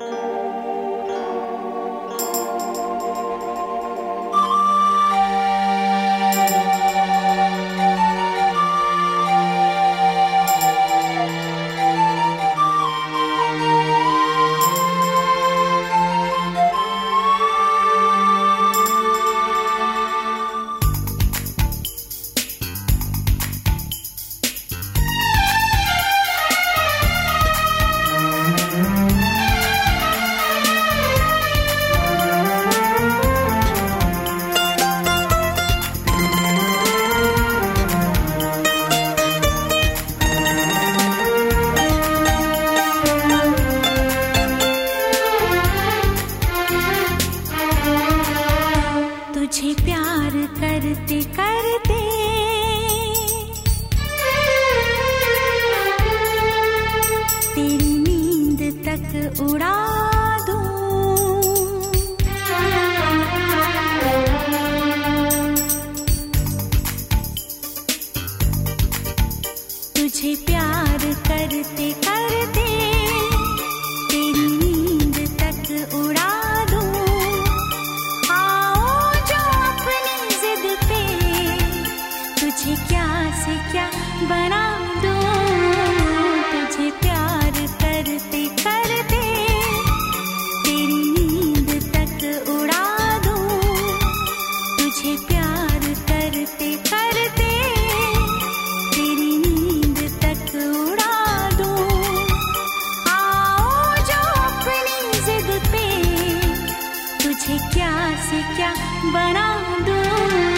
तुझे तुझे प्यार करते करते तेरी नींद तक उड़ा दूँ। आओ जो अपनी जिद पे तुझे क्या से क्या बना प्यास क्या बना दूँ?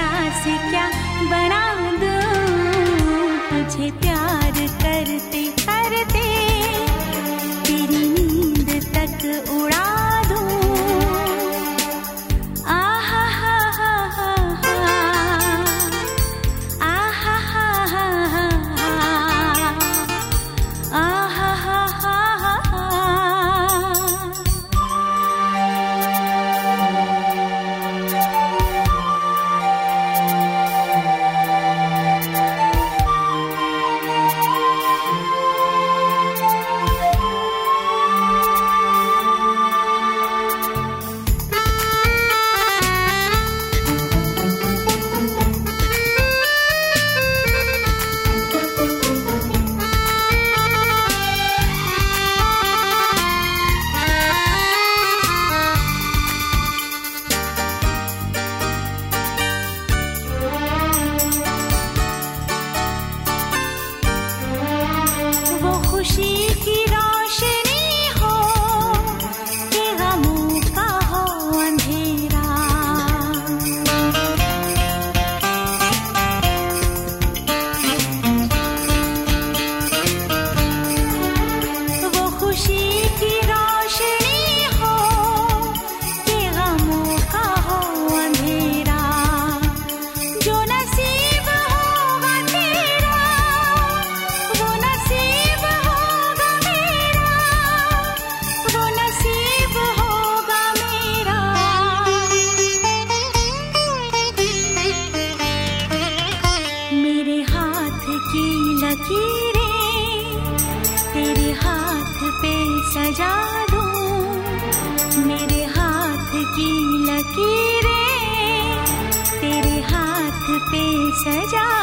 xin लकीरें तेरे हाथ पे सजा दूँ। मेरे हाथ की लकीरें तेरे हाथ पे सजा